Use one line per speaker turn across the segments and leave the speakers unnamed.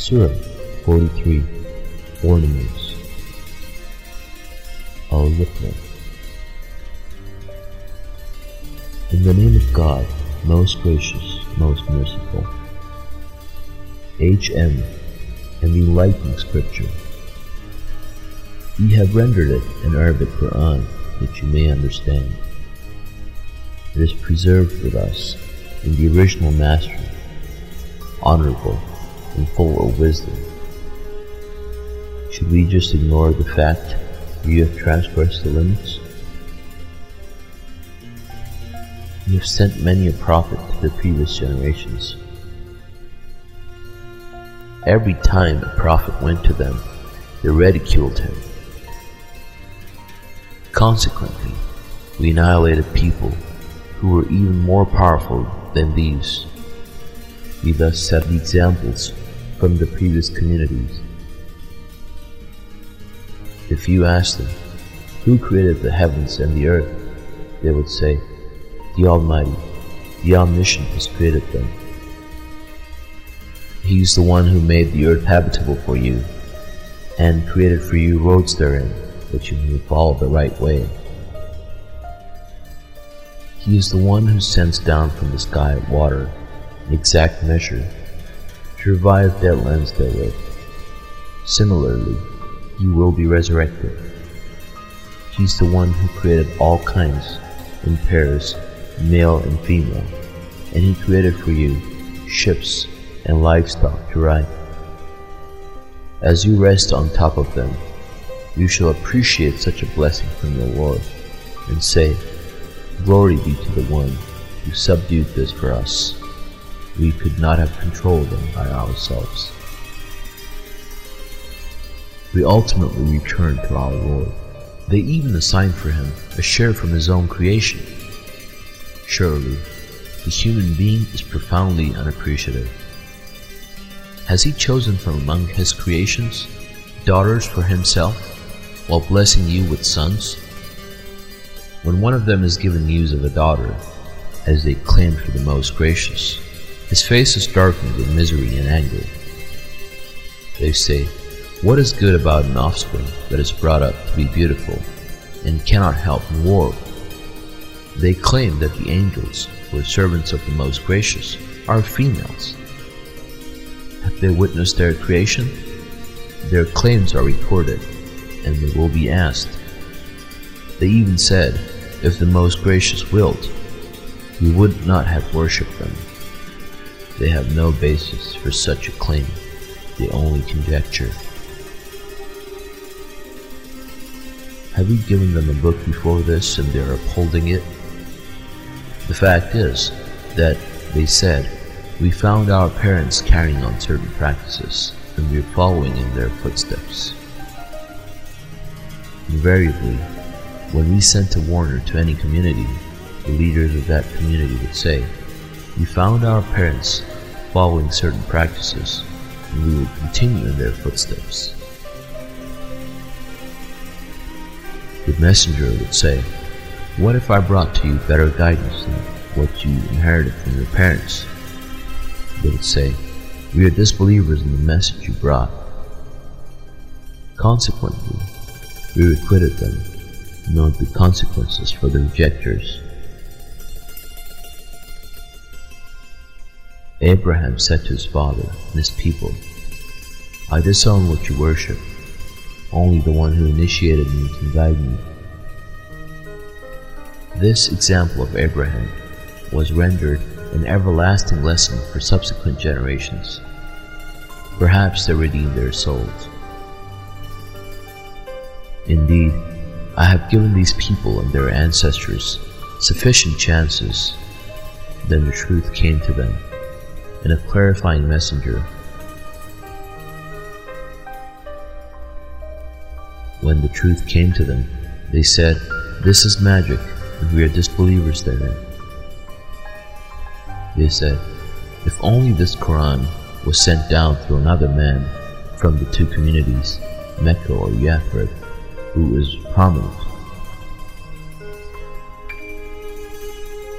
Surah 43 Ornaments Al-Luqman In the name of God, most gracious, most merciful. H.M. and the enlightening scripture. We have rendered it an Arabic Quran that you may understand. It is preserved with us in the original master, honorable and full of wisdom. Should we just ignore the fact you have transgressed the limits? You have sent many a prophet to the previous generations. Every time a prophet went to them, they ridiculed him. Consequently, we annihilated people who were even more powerful than these. We thus set the examples from the previous communities. If you ask them, who created the heavens and the earth, they would say, the Almighty, the Omniscient has created them. He is the one who made the earth habitable for you, and created for you roads therein, that you may follow the right way. He is the one who sends down from the sky water in exact measure to revive dead lands therewith. Similarly, you will be resurrected. He is the one who created all kinds in pairs male and female, and he created for you ships and livestock to ride. As you rest on top of them, you shall appreciate such a blessing from your Lord, and say, Glory be to the one who subdued this for us. We could not have controlled them by ourselves. We ultimately return to our Lord. They even assign for him a share from his own creation. Surely, the human being is profoundly unappreciative. Has he chosen from among his creations daughters for himself, while blessing you with sons? When one of them is given news of a daughter, as they claim for the most gracious, his face is darkened with misery and anger. They say, What is good about an offspring that is brought up to be beautiful and cannot help in war they claim that the angels, who are servants of the Most Gracious, are females. Have they witnessed their creation? Their claims are recorded, and they will be asked. They even said, if the Most Gracious willed, we would not have worshipped them. They have no basis for such a claim, they only conjecture. Have we given them a book before this and they are upholding it? The fact is that they said, we found our parents carrying on certain practices, and we are following in their footsteps. Invariably, when we sent a warner to any community, the leaders of that community would say, We found our parents following certain practices, and we will continue in their footsteps. The messenger would say, what if I brought to you better guidance than what you inherited from your parents? They would say, We are disbelievers in the message you brought. Consequently, we requited them, knowing the consequences for the rejectors. Abraham said to his father and his people, I disown what you worship. Only the one who initiated me can guide me. This example of Abraham was rendered an everlasting lesson for subsequent generations. Perhaps they redeemed their souls. Indeed, I have given these people and their ancestors sufficient chances. Then the truth came to them, and a clarifying messenger. When the truth came to them, they said, This is magic and we are disbelievers therein. They said, If only this Quran was sent down through another man from the two communities, Mecca or Yathrib, who is prominent.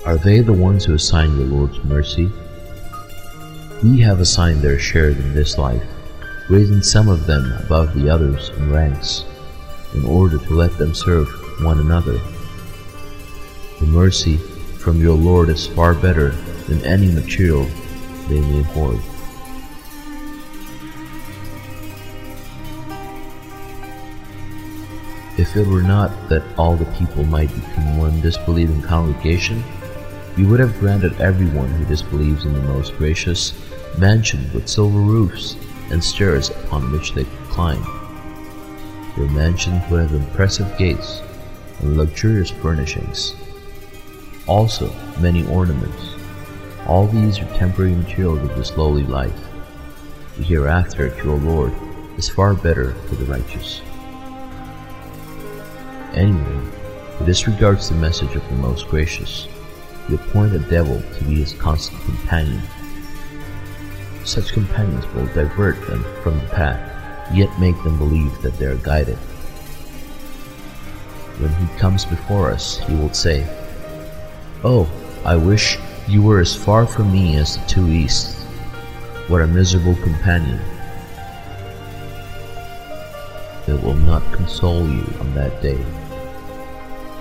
Are they the ones who assign your Lord's mercy? We have assigned their share in this life, raising some of them above the others in ranks, in order to let them serve one another. The mercy from your Lord is far better than any material they may hoard. If it were not that all the people might become one disbelieving congregation, we would have granted everyone who disbelieves in the most gracious mansion with silver roofs and stairs upon which they could climb. Their mansion would have impressive gates and luxurious furnishings, also many ornaments. All these are temporary materials of this lowly life. The hereafter to your Lord is far better for the righteous. Anyone who disregards the message of the Most Gracious, you appoint a devil to be his constant companion. Such companions will divert them from the path, yet make them believe that they are guided. When he comes before us, he will say, Oh, I wish you were as far from me as the two easts. What a miserable companion. It will not console you on that day.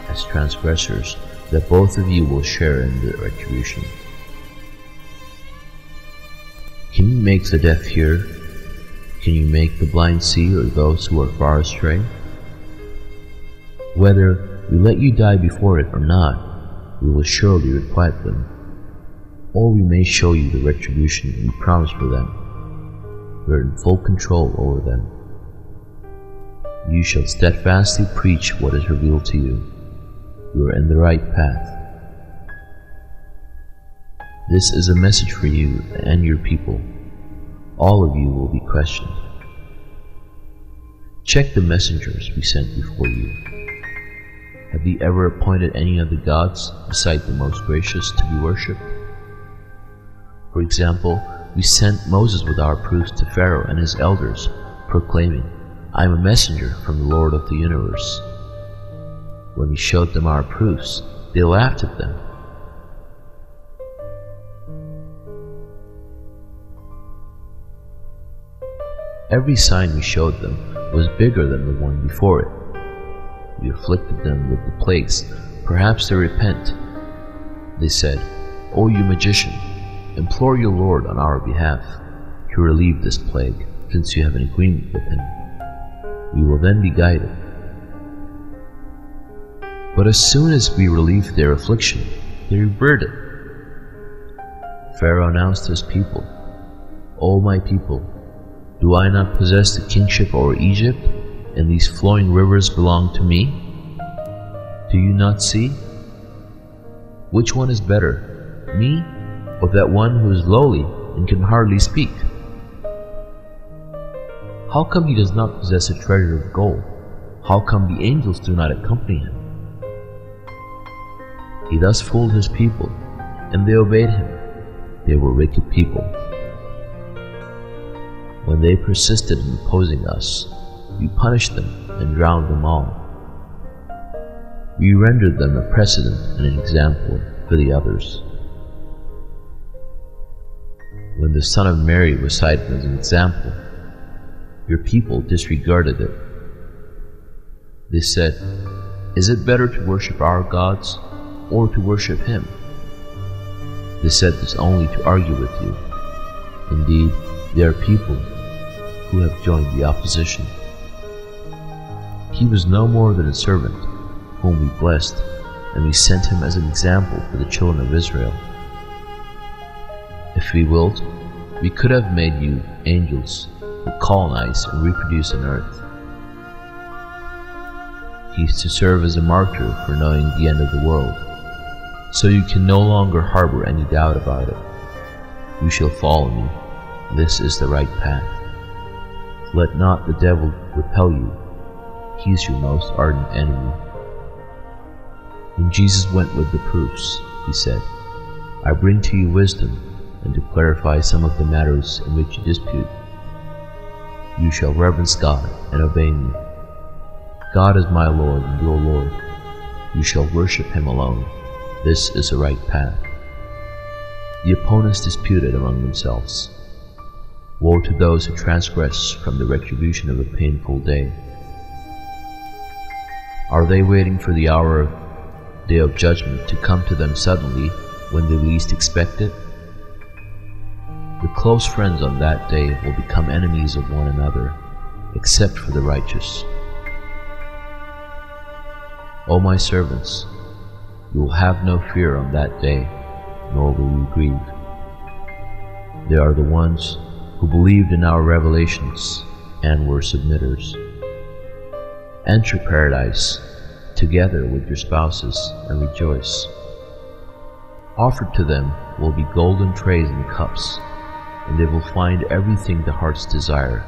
As transgressors, that both of you will share in the retribution. Can you make the deaf hear? Can you make the blind see or those who are far astray? Whether we let you die before it or not, we will surely requite them, or we may show you the retribution we promised for them. We are in full control over them. You shall steadfastly preach what is revealed to you. You are in the right path. This is a message for you and your people. All of you will be questioned. Check the messengers we sent before you. Have you ever appointed any other gods beside the most gracious to be worshipped? For example, we sent Moses with our proofs to Pharaoh and his elders, proclaiming, I am a messenger from the Lord of the universe. When we showed them our proofs, they laughed at them. Every sign we showed them was bigger than the one before it. We afflicted them with the plagues. Perhaps they repent. They said, O you magician, implore your Lord on our behalf to relieve this plague, since you have an agreement with him. We will then be guided. But as soon as we relieved their affliction, they reverted. Pharaoh announced to his people, O my people, do I not possess the kingship over Egypt, and these flowing rivers belong to me? Do you not see? Which one is better, me or that one who is lowly and can hardly speak? How come he does not possess a treasure of gold? How come the angels do not accompany him? He thus fooled his people, and they obeyed him. They were wicked people. When they persisted in opposing us, we punished them and drowned them all. We rendered them a precedent and an example for the others. When the Son of Mary was cited as an example, your people disregarded it. They said, Is it better to worship our gods or to worship him. They said this only to argue with you. Indeed, there are people who have joined the opposition. He was no more than a servant, whom we blessed, and we sent him as an example for the children of Israel. If we willed, we could have made you angels who colonize and reproduce on earth. He is to serve as a martyr for knowing the end of the world so you can no longer harbor any doubt about it. You shall follow me. This is the right path. Let not the devil repel you. He is your most ardent enemy. When Jesus went with the proofs, he said, I bring to you wisdom, and to clarify some of the matters in which you dispute. You shall reverence God and obey me. God is my Lord and your Lord. You shall worship him alone. This is the right path. The opponents disputed among themselves. Woe to those who transgress from the retribution of a painful day. Are they waiting for the hour of day of judgment to come to them suddenly when they least expect it? The close friends on that day will become enemies of one another, except for the righteous. O my servants, you will have no fear on that day, nor will you grieve. They are the ones who believed in our revelations and were submitters. Enter paradise together with your spouses and rejoice. Offered to them will be golden trays and cups, and they will find everything the hearts desire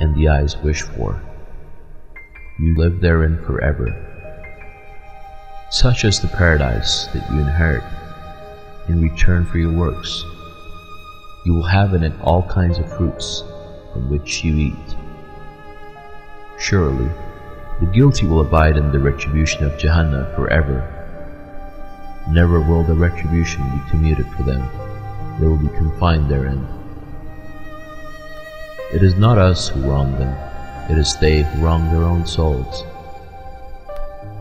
and the eyes wish for. You live therein forever. Such is the paradise that you inherit in return for your works. You will have in it all kinds of fruits from which you eat. Surely, the guilty will abide in the retribution of Jahannam forever. Never will the retribution be commuted for them. They will be confined therein. It is not us who wrong them, it is they who wrong their own souls.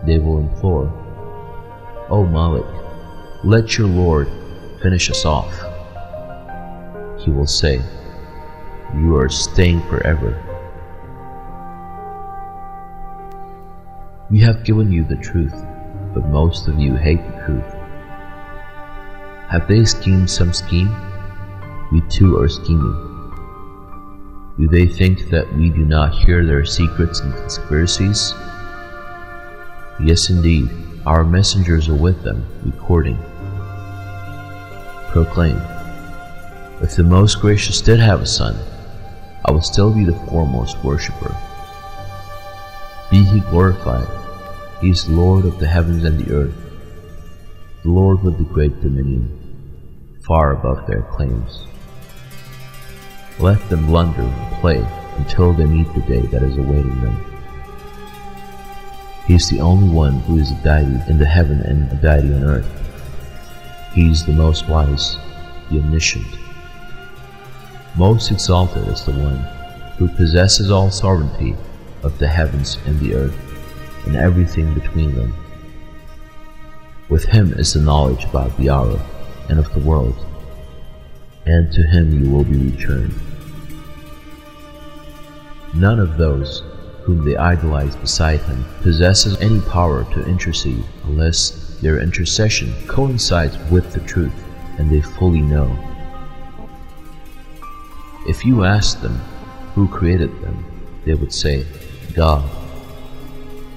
They will implore, O Malik, let your Lord finish us off he will say, You are staying forever. We have given you the truth, but most of you hate the truth. Have they schemed some scheme? We too are scheming. Do they think that we do not hear their secrets and conspiracies? Yes, indeed, our messengers are with them, recording. Proclaim. If the Most Gracious did have a son, I would still be the foremost worshipper. Be he glorified, he is Lord of the heavens and the earth, the Lord with the great dominion, far above their claims. Let them blunder and play until they meet the day that is awaiting them. He is the only one who is a deity in the heaven and a deity on earth. He is the most wise, the omniscient, most exalted is the one who possesses all sovereignty of the heavens and the earth, and everything between them. With him is the knowledge about the hour and of the world, and to him you will be returned. None of those whom they idolize beside him possesses any power to intercede unless their intercession coincides with the truth and they fully know if you asked them who created them, they would say, God.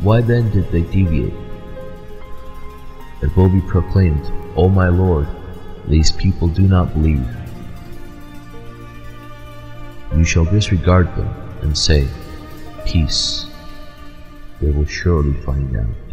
Why then did they deviate? It will be proclaimed, O my Lord, these people do not believe. You shall disregard them and say, Peace. They will surely find out.